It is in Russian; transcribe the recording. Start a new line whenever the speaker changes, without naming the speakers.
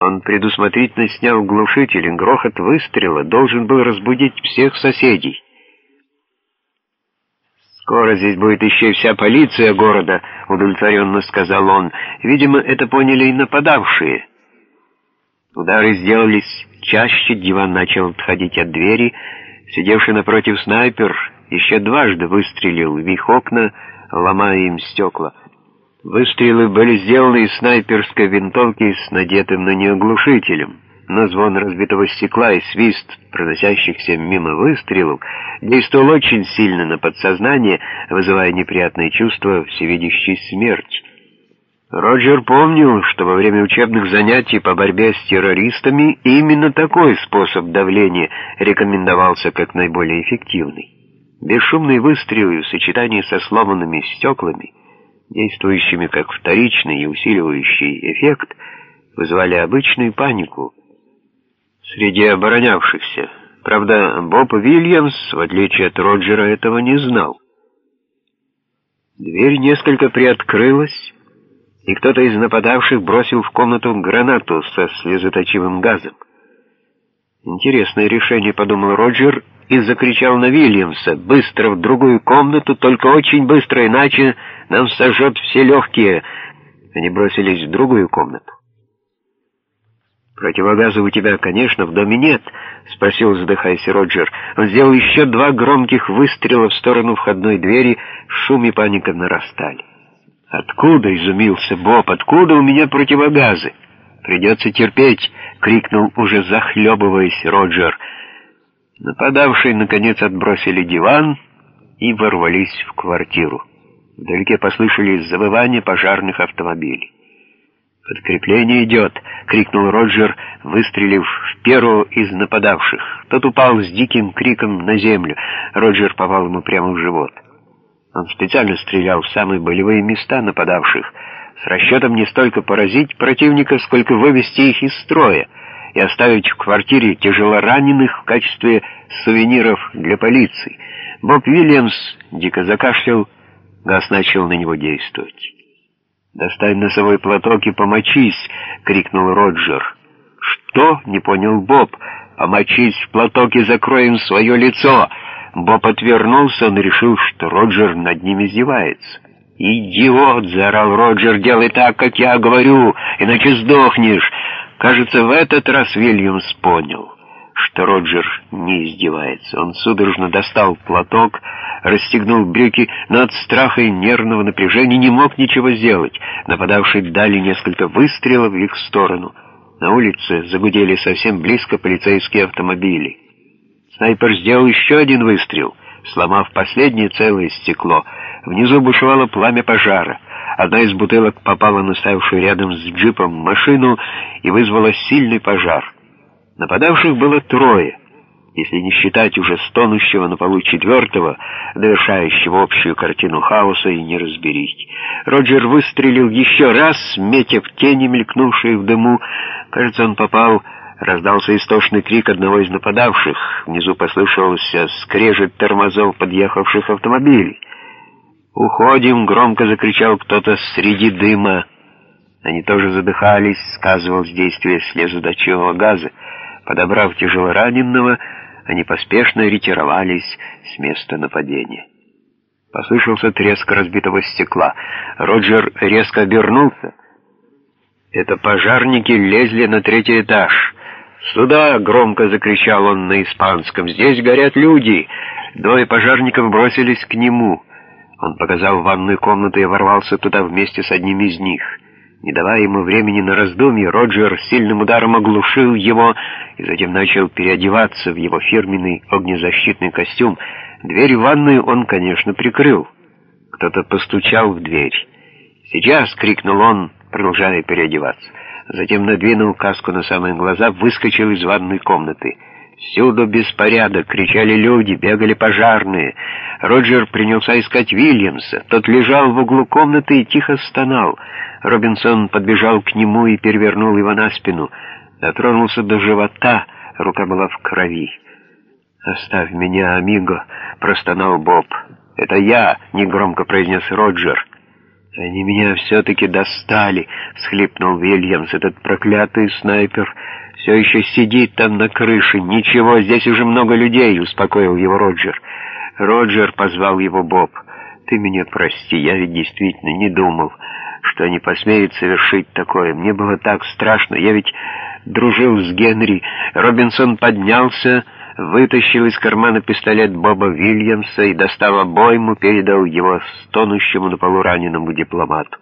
Он предусмотрительно снял глушитель, и грохот выстрела должен был разбудить всех соседей. «Скоро здесь будет еще и вся полиция города», — удовлетворенно сказал он. «Видимо, это поняли и нападавшие». Удары сделались чаще, диван начал отходить от двери. Сидевший напротив снайпер еще дважды выстрелил в их окна, ломая им стекла. Выстрелы были сделаны из снайперской винтовки с надетым на нее глушителем но звон разбитого стекла и свист проносящихся мимо выстрелов действовал очень сильно на подсознание, вызывая неприятные чувства всевидящей смерти. Роджер помнил, что во время учебных занятий по борьбе с террористами именно такой способ давления рекомендовался как наиболее эффективный. Бесшумные выстрелы в сочетании со сломанными стеклами, действующими как вторичный и усиливающий эффект, вызывали обычную панику — среди оборонявшихся. Правда, Боб Уильямс, в отличие от Роджера, этого не знал. Дверь несколько приоткрылась, и кто-то из нападавших бросил в комнату гранату со слезоточивым газом. «Интересное решение», — подумал Роджер и закричал на Вильямса. «Быстро в другую комнату, только очень быстро, иначе нам сожжет все легкие». Они бросились в другую комнату. «Противогаза у тебя, конечно, в доме нет», — спросил, задыхаясь Роджер. Он сделал еще два громких выстрела в сторону входной двери, шум и паника нарастали. «Откуда?» — изумился Боб. «Откуда у меня противогазы?» «Придется терпеть!» — крикнул, уже захлебываясь Роджер. Нападавшие, наконец, отбросили диван и ворвались в квартиру. Вдалеке послышались завывания пожарных автомобилей. «Подкрепление идет!» — крикнул Роджер, выстрелив в первого из нападавших. Тот упал с диким криком на землю. Роджер попал ему прямо в живот. Он специально стрелял в самые болевые места нападавших, с расчетом не столько поразить противника, сколько вывести их из строя и оставить в квартире тяжелораненых в качестве сувениров для полиции. Боб Вильямс дико закашлял, газ начал на него действовать. «Достань носовой платок и помочись!» — крикнул Роджер. «Что?» — не понял Боб. «Помочись в платок и закроем свое лицо!» Боб отвернулся, он решил, что Роджер над ним издевается. «Идиот!» — заорал Роджер. «Делай так, как я говорю, иначе сдохнешь!» Кажется, в этот раз Вильямс понял что Роджер не издевается. Он судорожно достал платок, расстегнул брюки, но от страха и нервного напряжения не мог ничего сделать. Нападавшие дали несколько выстрелов в их сторону. На улице загудели совсем близко полицейские автомобили. Снайпер сделал еще один выстрел, сломав последнее целое стекло. Внизу бушевало пламя пожара. Одна из бутылок попала на ставшую рядом с джипом машину и вызвала сильный пожар. Нападавших было трое, если не считать уже стонущего на полу четвертого, довершающего общую картину хаоса и неразберихи. Роджер выстрелил еще раз, метя в тени, мелькнувшие в дыму. Кажется, он попал... Раздался истошный крик одного из нападавших. Внизу послышался скрежет тормозов подъехавших автомобилей. «Уходим!» — громко закричал кто-то среди дыма. Они тоже задыхались, сказывалось действие слезодочивого газа. Подобрав тяжелораненого, они поспешно ретировались с места нападения. Послышался треск разбитого стекла. Роджер резко обернулся. Это пожарники лезли на третий этаж. «Сюда!» — громко закричал он на испанском. «Здесь горят люди!» Двое пожарников бросились к нему. Он показал ванную комнату и ворвался туда вместе с одним из них — не давая ему времени на раздумье, Роджер сильным ударом оглушил его и затем начал переодеваться в его фирменный огнезащитный костюм. Дверь в ванную он, конечно, прикрыл. Кто-то постучал в дверь. «Сейчас!» — крикнул он, продолжая переодеваться. Затем надвинул каску на самые глаза, выскочил из ванной комнаты. Всюду беспорядок, кричали люди, бегали пожарные. Роджер принялся искать Вильямса. Тот лежал в углу комнаты и тихо стонал. Робинсон подбежал к нему и перевернул его на спину. Дотронулся до живота, рука была в крови. «Оставь меня, амиго», — простонал Боб. «Это я», — негромко произнес Роджер. «Они меня все-таки достали», — всхлипнул Вильямс. «Этот проклятый снайпер все еще сидит там на крыше. Ничего, здесь уже много людей», — успокоил его Роджер. Роджер позвал его Боб. «Ты меня прости, я ведь действительно не думал, что они посмеют совершить такое. Мне было так страшно, я ведь дружил с Генри». Робинсон поднялся вытащил из кармана пистолет Боба Вильямса и, достав обойму, передал его стонущему на полу раненому дипломату.